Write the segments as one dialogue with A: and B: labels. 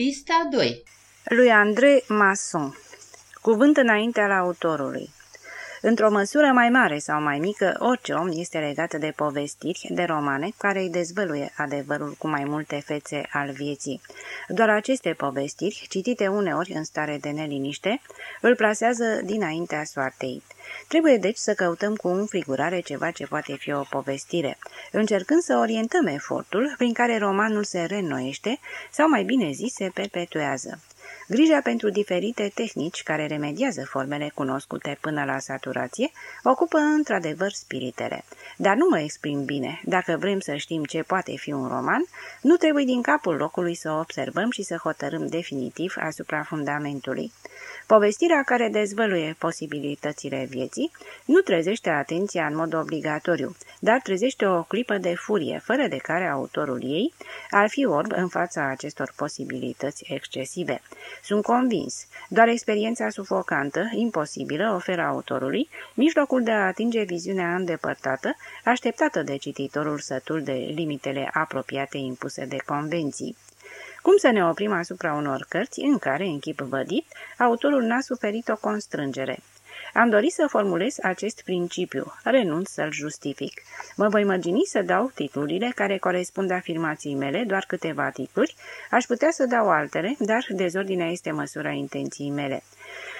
A: Pista 2
B: Lui André Masson. Cuvânt înainte al autorului Într-o măsură mai mare sau mai mică, orice om este legat de povestiri, de romane, care îi dezvăluie adevărul cu mai multe fețe al vieții. Doar aceste povestiri, citite uneori în stare de neliniște, îl plasează dinaintea soartei. Trebuie deci să căutăm cu înfrigurare ceva ce poate fi o povestire, încercând să orientăm efortul prin care romanul se reînnoiește sau mai bine zis se perpetuează. Grija pentru diferite tehnici care remediază formele cunoscute până la saturație ocupă într-adevăr spiritele. Dar nu mă exprim bine. Dacă vrem să știm ce poate fi un roman, nu trebuie din capul locului să observăm și să hotărâm definitiv asupra fundamentului. Povestirea care dezvăluie posibilitățile vieții nu trezește atenția în mod obligatoriu, dar trezește o clipă de furie, fără de care autorul ei ar fi orb în fața acestor posibilități excesive. Sunt convins, doar experiența sufocantă, imposibilă, oferă autorului mijlocul de a atinge viziunea îndepărtată, așteptată de cititorul sătul de limitele apropiate impuse de convenții. Cum să ne oprim asupra unor cărți în care, în chip vădit, autorul n-a suferit o constrângere? Am dorit să formulez acest principiu, renunț să-l justific. Mă voi mărgini să dau titlurile care corespund afirmației mele, doar câteva titluri, aș putea să dau altele, dar dezordinea este măsura intenției mele.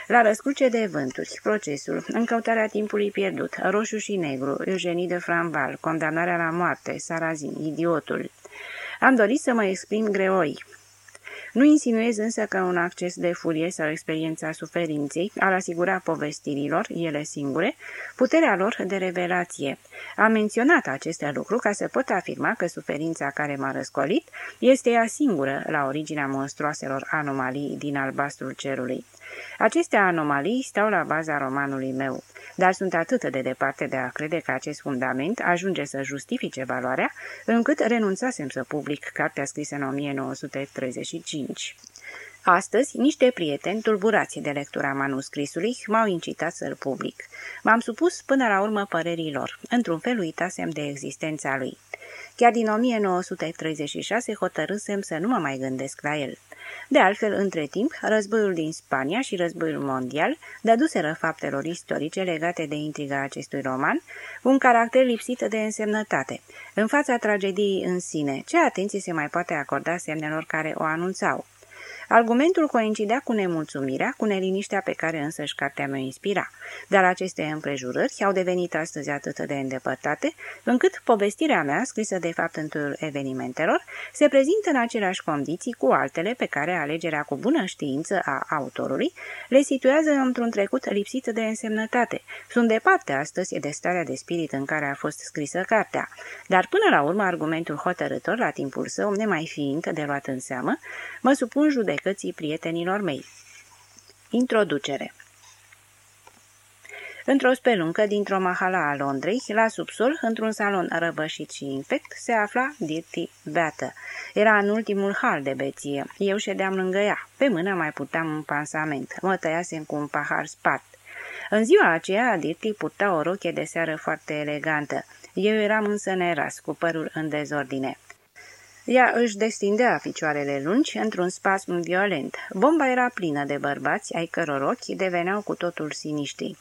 B: La răscruce de vânturi, procesul, încăutarea timpului pierdut, roșu și negru, Eugenie de Franval, condamnarea la moarte, Sarazin, idiotul. Am dorit să mă exprim greoi, nu insinuez însă că un acces de furie sau experiența suferinței ar asigura povestirilor, ele singure, puterea lor de revelație. Am menționat aceste lucruri ca să pot afirma că suferința care m-a răscolit este ea singură la originea monstruoaselor anomalii din albastrul cerului. Aceste anomalii stau la baza romanului meu, dar sunt atât de departe de a crede că acest fundament ajunge să justifice valoarea, încât renunțasem să public cartea scrisă în 1935. Astăzi, niște prieteni tulburați de lectura manuscrisului m-au incitat să-l public. M-am supus până la urmă părerilor. Într-un fel uitasem de existența lui. Chiar din 1936 hotărâsem să nu mă mai gândesc la el. De altfel, între timp, războiul din Spania și războiul mondial dăduseră faptelor istorice legate de intriga acestui roman un caracter lipsit de însemnătate. În fața tragediei în sine, ce atenție se mai poate acorda semnelor care o anunțau? Argumentul coincidea cu nemulțumirea, cu neliniștea pe care însăși cartea mea inspira, dar aceste împrejurări au devenit astăzi atât de îndepărtate, încât povestirea mea, scrisă de fapt întâi evenimentelor, se prezintă în aceleași condiții cu altele pe care alegerea cu bună știință a autorului le situează într-un trecut lipsit de însemnătate. Sunt departe astăzi de starea de spirit în care a fost scrisă cartea, dar până la urmă argumentul hotărător la timpul său, nemai fiind de luat în seamă, mă supun judecății judecății prietenilor mei. Introducere Într-o speluncă dintr-o mahala a Londrei, la subsol, într-un salon răvășit și infect, se afla Dirty beată. Era în ultimul hal de beție. Eu ședeam lângă ea. Pe mână mai puteam un pansament. Mă tăiasem cu un pahar spart. În ziua aceea, Dirty purta o roche de seară foarte elegantă. Eu eram însă neras, cu părul în dezordine. Ea își destindea ficioarele lungi într-un spasm violent. Bomba era plină de bărbați, ai căror ochi deveneau cu totul siniștri.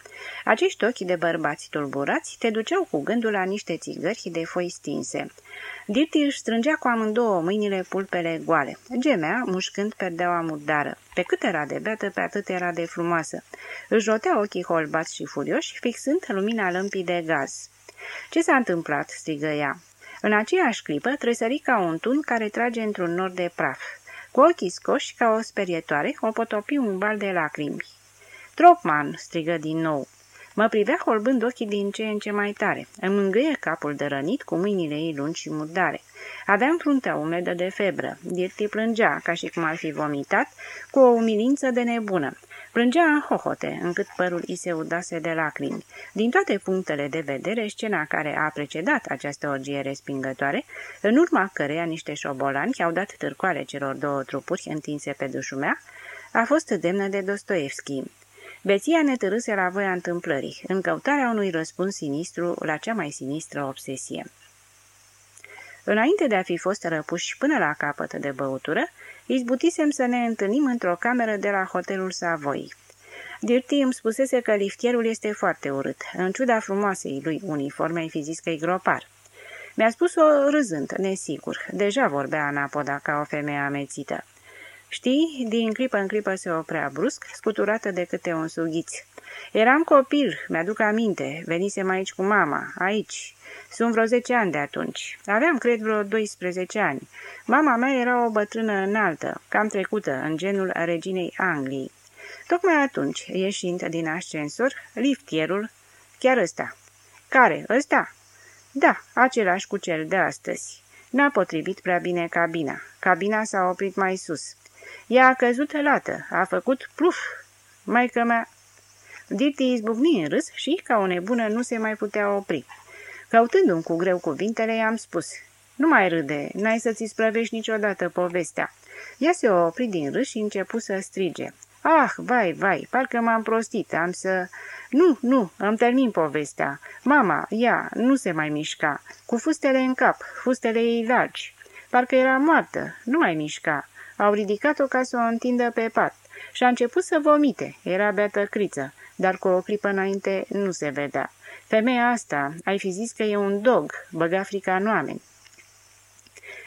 B: Acești ochi de bărbați tulburați te duceau cu gândul la niște țigări de foi stinse. Dirty își strângea cu amândouă mâinile pulpele goale. Gemea, mușcând perdeaua murdară. Pe cât era de beată, pe atât era de frumoasă. Își rotea ochii holbați și furioși, fixând lumina lămpii de gaz. Ce s-a întâmplat?" strigă ea. În aceeași clipă tresări ca un tun care trage într-un nor de praf. Cu ochii scoși ca o sperietoare, o potopi un bal de lacrimi. Tropman!" strigă din nou. Mă privea holbând ochii din ce în ce mai tare. Îmi mângâie capul de rănit cu mâinile ei lungi și murdare. Aveam fruntea umedă de febră. Dirty plângea, ca și cum ar fi vomitat, cu o umilință de nebună. Plângea în hohote, încât părul i se udase de lacrimi. Din toate punctele de vedere, scena care a precedat această orgie respingătoare, în urma căreia niște șobolani au dat târcoale celor două trupuri întinse pe dușumea, a fost demnă de Dostoevski. Beția ne târâse la voia întâmplării, în căutarea unui răspuns sinistru la cea mai sinistră obsesie. Înainte de a fi fost răpuși până la capăt de băutură, izbutisem să ne întâlnim într-o cameră de la hotelul Savoy. Dirty îmi spusese că liftierul este foarte urât. În ciuda frumoasei lui uniforme, ai fi zis că-i gropar. Mi-a spus-o râzând, nesigur. Deja vorbea Anapoda ca o femeie amețită. Știi, din clipă în clipă se oprea brusc, scuturată de câte un sughiț. Eram copil, mi-aduc aminte, venisem aici cu mama, aici. Sunt vreo 10 ani de atunci. Aveam, cred, vreo 12 ani. Mama mea era o bătrână înaltă, cam trecută, în genul reginei Angliei. Tocmai atunci, ieșind din ascensor, liftierul, chiar ăsta. Care, ăsta? Da, același cu cel de astăzi. N-a potrivit prea bine cabina. Cabina s-a oprit mai sus. Ea a căzut lată, a făcut pluf. Maică mea... Dirty izbucni în râs și, ca o nebună, nu se mai putea opri. Căutându-mi cu greu cuvintele, i-am spus, Nu mai râde, n-ai să-ți sprăvești niciodată povestea." Ea se opri din râs și începu să strige. Ah, vai, vai, parcă m-am prostit, am să... Nu, nu, îmi termin povestea. Mama, ea, nu se mai mișca, cu fustele în cap, fustele ei largi. Parcă era moartă, nu mai mișca. Au ridicat-o ca să o întindă pe pat și a început să vomite. Era beată criță, dar cu o clipă înainte nu se vedea. Femeia asta, ai fi zis că e un dog, băga frica în oameni.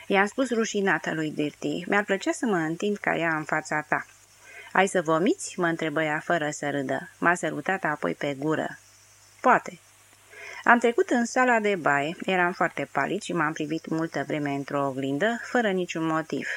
B: I-am spus rușinată lui Dirty, mi-ar plăcea să mă întind ca ea în fața ta. Ai să vomiți?" mă întrebă ea fără să râdă. M-a sărutat apoi pe gură. Poate. Am trecut în sala de baie, eram foarte palid și m-am privit multă vreme într-o oglindă, fără niciun motiv.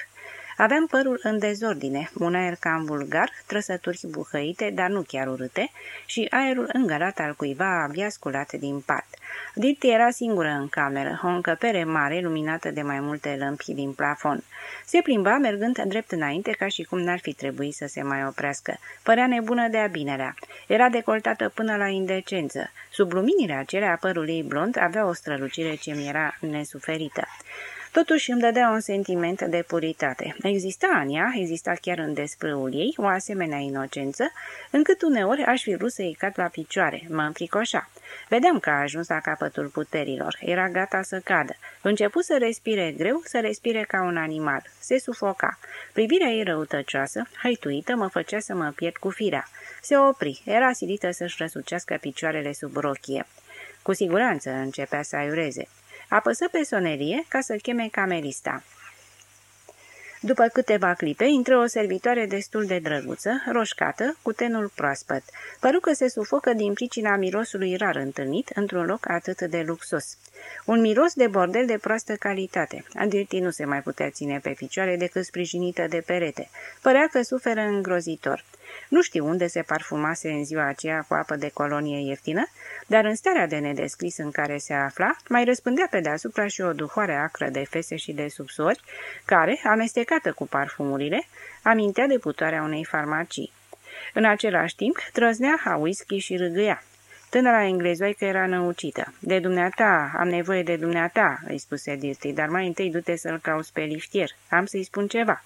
B: Aveam părul în dezordine, un aer cam vulgar, trăsături buhăite, dar nu chiar urâte, și aerul îngălat al cuiva abia sculat din pat. Dirty era singură în cameră, o încăpere mare, luminată de mai multe lămpi din plafon. Se plimba mergând drept înainte, ca și cum n-ar fi trebuit să se mai oprească. Părea nebună de-a binelea. Era decoltată până la indecență. Sub luminile acelea, părul ei blond avea o strălucire ce mi era nesuferită. Totuși îmi dădea un sentiment de puritate. Exista în ea, exista chiar în desprâul ei, o asemenea inocență, încât uneori aș fi vrut să-i cad la picioare, mă înfricoșa. Vedeam că a ajuns la capătul puterilor, era gata să cadă. Începu să respire greu, să respire ca un animal. Se sufoca. Privirea ei răutăcioasă, haituită, mă făcea să mă pierd cu firea. Se opri, era silită să-și răsucească picioarele sub rochie. Cu siguranță începea să aiureze. Apăsă pe sonerie ca să cheme camerista. După câteva clipe, intră o servitoare destul de drăguță, roșcată, cu tenul proaspăt. Păru că se sufocă din pricina mirosului rar întâlnit într-un loc atât de luxos. Un miros de bordel de proastă calitate. Adirti nu se mai putea ține pe picioare decât sprijinită de perete. Părea că suferă îngrozitor. Nu știu unde se parfumase în ziua aceea cu apă de colonie ieftină, dar în starea de nedescris în care se afla, mai răspândea pe deasupra și o duhoare acră de fese și de subsori, care, amestecată cu parfumurile, amintea de putoarea unei farmacii. În același timp, trăznea ha whisky și râgâia. Tânăra englezoică era năucită. De dumneata, am nevoie de dumneata, îi spuse Dirty, dar mai întâi du-te să-l cauți pe liftier. Am să-i spun ceva.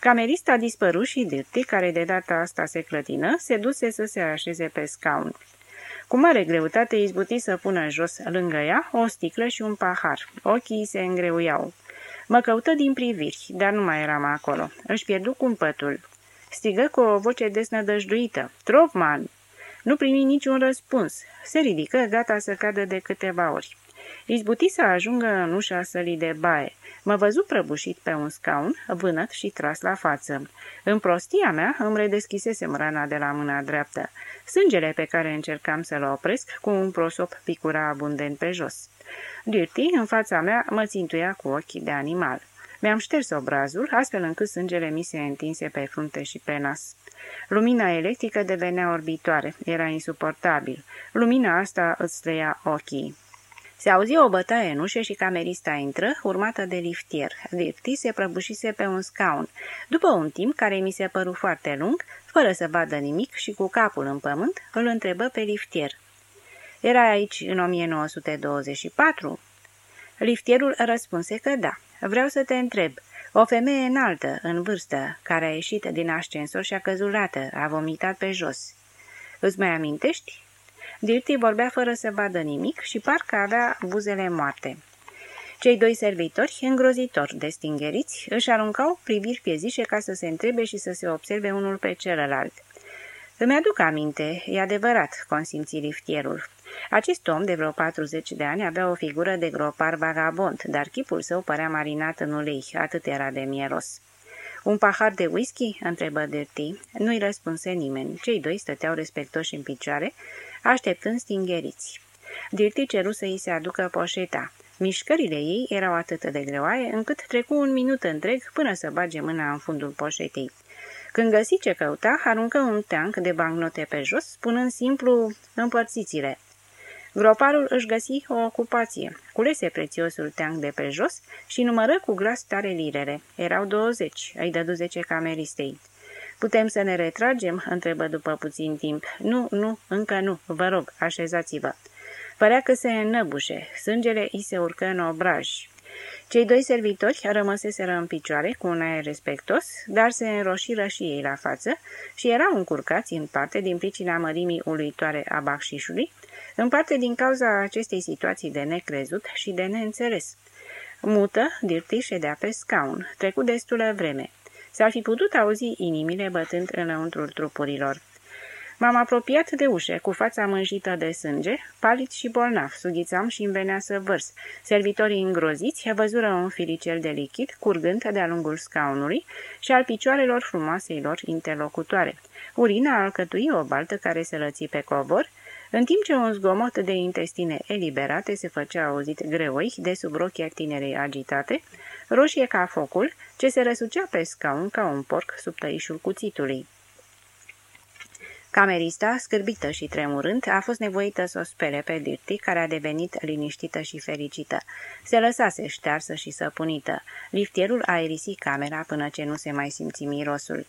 B: Camerista a dispărut și Dirty, care de data asta se clătină, se duse să se așeze pe scaun. Cu mare greutate izbuti să pună jos lângă ea o sticlă și un pahar. Ochii se îngreuiau. Mă căută din priviri, dar nu mai eram acolo. Își pierdu cumpătul. Strigă cu o voce desnădăjduită. Tropman! Nu primi niciun răspuns. Se ridică, gata să cadă de câteva ori. Izbuti să ajungă în ușa sălii de baie. Mă văzu prăbușit pe un scaun, vânăt și tras la față. În prostia mea îmi redeschisesem rana de la mâna dreaptă. Sângele pe care încercam să-l opresc cu un prosop picura abundent pe jos. Dirty, în fața mea, mă țintuia cu ochii de animal. Mi-am șters obrazul, astfel încât sângele mi se întinse pe frunte și pe nas. Lumina electrică devenea orbitoare, era insuportabil. Lumina asta îți trăia ochii. Se auzi o bătaie în ușă și camerista intră, urmată de liftier. Lifti se prăbușise pe un scaun. După un timp, care mi se păru foarte lung, fără să vadă nimic și cu capul în pământ, îl întrebă pe liftier. Era aici în 1924?" Liftierul răspunse că da. Vreau să te întreb. O femeie înaltă, în vârstă, care a ieșit din ascensor și a căzut lată, a vomitat pe jos. Îți mai amintești? Dirty vorbea fără să vadă nimic și parcă avea buzele moarte. Cei doi servitori, îngrozitori de stingeriți, își aruncau priviri piezișe ca să se întrebe și să se observe unul pe celălalt. Îmi aduc aminte, e adevărat, consimți liftierul. Acest om de vreo 40 de ani avea o figură de gropar vagabond, dar chipul său părea marinat în ulei, atât era de mieros. Un pahar de whisky?" întrebă Dirty. Nu-i răspunse nimeni. Cei doi stăteau respectoși în picioare, așteptând stingeriți. Dirty ceru să îi se aducă poșeta. Mișcările ei erau atât de greoaie, încât trecu un minut întreg până să bage mâna în fundul poșetei. Când găsi ce căuta, aruncă un teanc de bancnote pe jos, spunând simplu împărțițile. Groparul își găsi o ocupație. Culese prețiosul teanc de pe jos și numără cu glas tare lirele. Erau 20. Îi dădu 10 cameristei. Putem să ne retragem?" întrebă după puțin timp. Nu, nu, încă nu. Vă rog, așezați-vă." Părea că se înnăbușe. Sângele îi se urcă în obraj. Cei doi servitori rămăseseră în picioare cu un aer respectos, dar se înroșiră și ei la față și erau încurcați în parte din pricina mărimii uluitoare a bacșișului, în parte din cauza acestei situații de necrezut și de neînțeles. Mută, Dirty ședea pe scaun, trecut destulă vreme. S-ar fi putut auzi inimile bătând înăuntrul trupurilor. M-am apropiat de ușe, cu fața mânjită de sânge, palit și bolnav, sughițam și îmi venea să vărs. Servitorii îngroziți văzură un filicel de lichid curgând de-a lungul scaunului și al picioarelor frumoasei lor interlocutoare. Urina alcătui o baltă care se lăți pe cobor, în timp ce un zgomot de intestine eliberate se făcea auzit greoi de sub rochia tinerei agitate, roșie ca focul, ce se răsucea pe scaun ca un porc sub tăișul cuțitului. Camerista, scârbită și tremurând, a fost nevoită să o spele pe Dirty, care a devenit liniștită și fericită. Se lăsase ștearsă și săpunită. Liftierul a aerisit camera până ce nu se mai simți mirosul.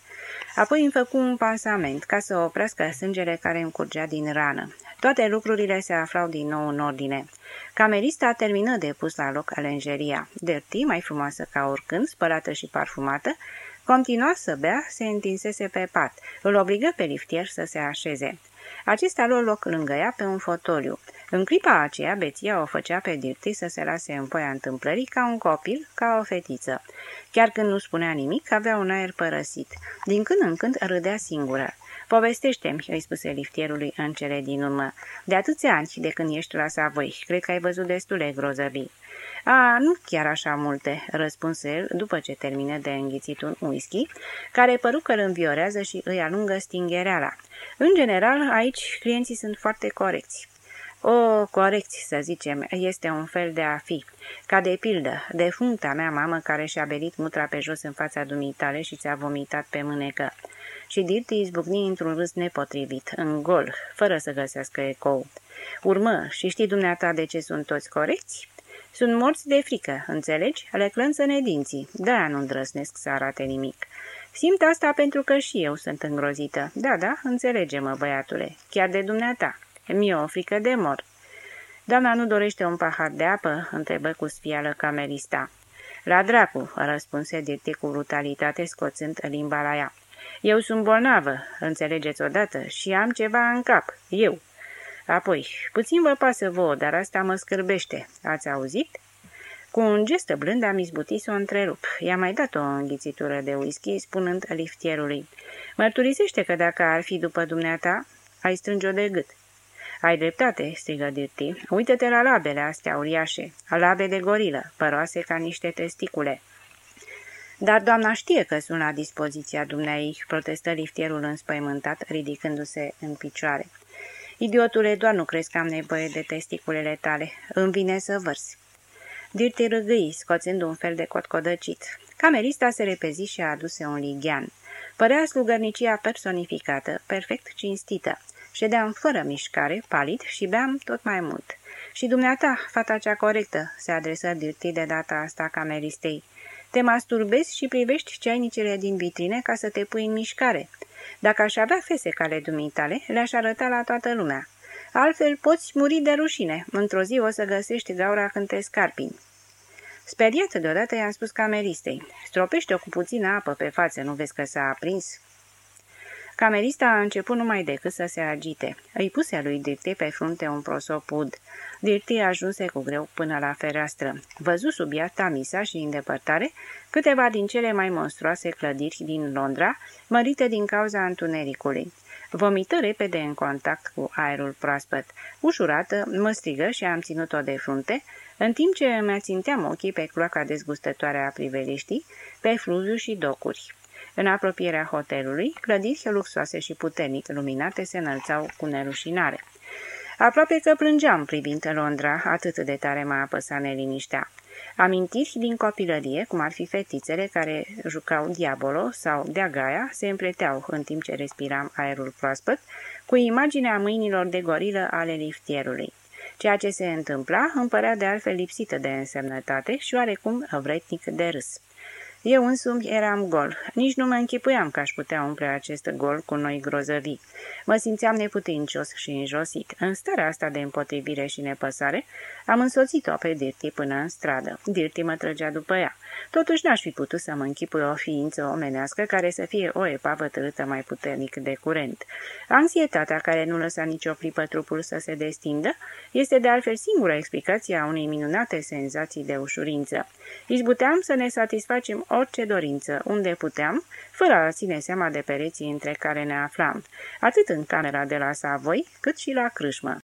B: Apoi îmi făcu un pansament ca să oprească sângele care încurgea din rană. Toate lucrurile se aflau din nou în ordine. Camerista termină de pus la loc alengeria. Dirty, mai frumoasă ca oricând, spălată și parfumată, Continua să bea, se întinsese pe pat. Îl obligă pe liftier să se așeze. Acesta lua loc lângă ea pe un fotoliu. În clipa aceea, beția o făcea pe Dirty să se lase în poia întâmplării ca un copil, ca o fetiță. Chiar când nu spunea nimic, avea un aer părăsit. Din când în când râdea singură. Povestește-mi, îi spuse liftierului în cele din urmă. De atâția ani de când ești la Savoi, cred că ai văzut destule grozăvii. A, nu chiar așa multe, răspunse el după ce termină de înghițit un whisky, care păru că îl înviorează și îi alungă stinghereala. În general, aici clienții sunt foarte corecți. O, corecți, să zicem, este un fel de a fi. Ca de pildă, de functa mea mamă care și-a belit mutra pe jos în fața dumitale și ți-a vomitat pe mânecă. Și Dirty izbucni într-un râs nepotrivit, în gol, fără să găsească ecou. Urmă, și știi dumneata de ce sunt toți corecți? Sunt morți de frică, înțelegi? Le clănțăne dinții, de-aia nu îndrăsnesc să arate nimic. Simt asta pentru că și eu sunt îngrozită. Da, da, înțelege-mă, băiatule, chiar de dumneata. Mi-e o frică de mor. Doamna nu dorește un pahar de apă?" întrebă cu spială camerista. La dracu," răspunse Dirte cu brutalitate, scoțând limba la ea. Eu sunt bolnavă, înțelegeți odată, și am ceva în cap, eu." Apoi, puțin vă pasă vouă, dar asta mă scârbește. Ați auzit? Cu un gest blând am izbutit să o întrerup. I-a mai dat o înghițitură de whisky, spunând liftierului. Mărturisește că dacă ar fi după dumneata, ai strânge-o de gât. Ai dreptate, strigă Dirty. Uită-te la labele astea uriașe, labe de gorilă, păroase ca niște testicule. Dar doamna știe că sunt la dispoziția dumneai, protestă liftierul înspăimântat, ridicându-se în picioare. Idiotule, doar nu crezi că am nevoie de testiculele tale. Îmi vine să vărs. Dirty râgâi, scoțând un fel de cotcodăcit. Camerista se repezi și a aduse un lighean. Părea slugărnicia personificată, perfect cinstită. Ședeam fără mișcare, palid și beam tot mai mult. Și dumneata, fata cea corectă, se adresă Dirty de data asta cameristei. Te masturbezi și privești ceainicele din vitrine ca să te pui în mișcare. Dacă aș avea fese ale dumitale, le-aș arăta la toată lumea. Altfel poți muri de rușine. Într-o zi o să găsești gaura când te scarpini. Speriată deodată i-am spus cameristei. Stropește-o cu puțină apă pe față, nu vezi că s-a aprins? Camerista a început numai decât să se agite. Îi puse lui Dirty pe frunte un prosopud. Dirty ajunse cu greu până la fereastră. Văzu sub ea Tamisa și în depărtare câteva din cele mai monstruoase clădiri din Londra, mărite din cauza întunericului. Vomită repede în contact cu aerul proaspăt. Ușurată, mă strigă și am ținut-o de frunte, în timp ce îmi aținteam ochii pe cloaca dezgustătoare a priveliștii, pe fluviu și docuri. În apropierea hotelului, clădiri luxoase și puternic luminate se înălțau cu nerușinare. Aproape că plângeam privind Londra, atât de tare m-a apăsat neliniștea. Amintiri din copilărie, cum ar fi fetițele care jucau diabolo sau de-agaia, se împleteau în timp ce respiram aerul proaspăt, cu imaginea mâinilor de gorilă ale liftierului. Ceea ce se întâmpla îmi părea de altfel lipsită de însemnătate și oarecum vretnic de râs. Eu însumi eram gol. Nici nu mă închipuiam că aș putea umple acest gol cu noi grozăvii. Mă simțeam neputincios și înjosit. În starea asta de împotrivire și nepăsare, am însoțit-o pe Dirty până în stradă. Dirty mă trăgea după ea. Totuși n-aș fi putut să mă închipui o ființă omenească care să fie o epavă târâtă mai puternic de curent. Anxietatea care nu lăsa nicio clipă trupul să se destindă este de altfel singura explicație a unei minunate senzații de ușurință. Izbuteam să ne satisfacem orice dorință, unde puteam, fără a ține seama de pereții între care ne aflam, atât în camera de la Savoi, cât și la crâșmă.